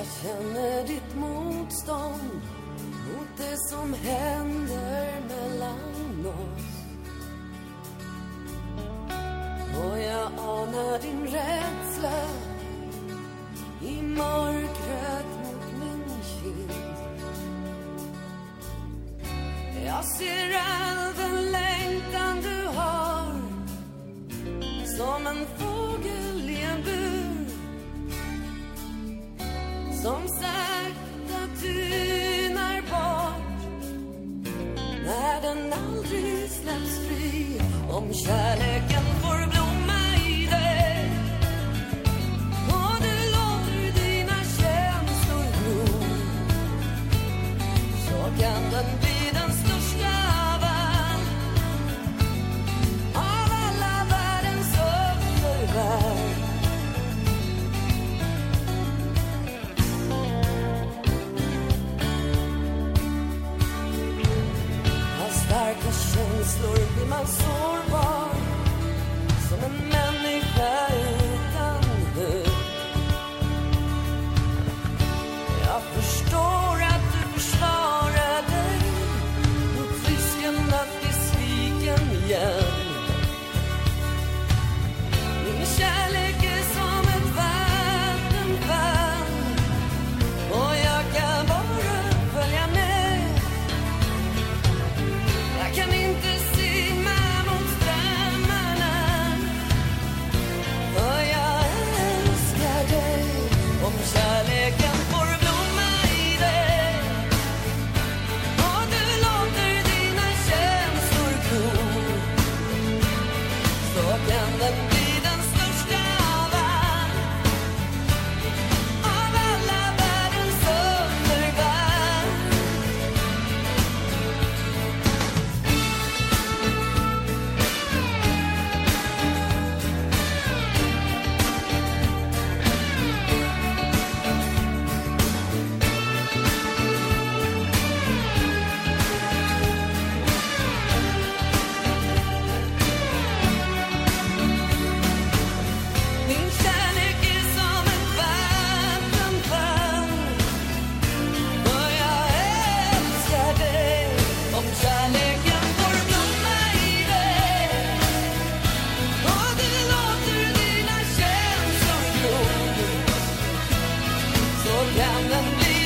Jag känner ditt motstånd mot det som händer mellan oss. Och jag anar din rädsla i mörkret mot min kind. Jag ser all den längtan du har som en som sakta tynar bort. När den aldrig släpps fri. Om kärleken får blomma i dig. Och du låter dina känslor gro. Så kan den bli starka känslor blir man sårbar Som en människa dina känslor gro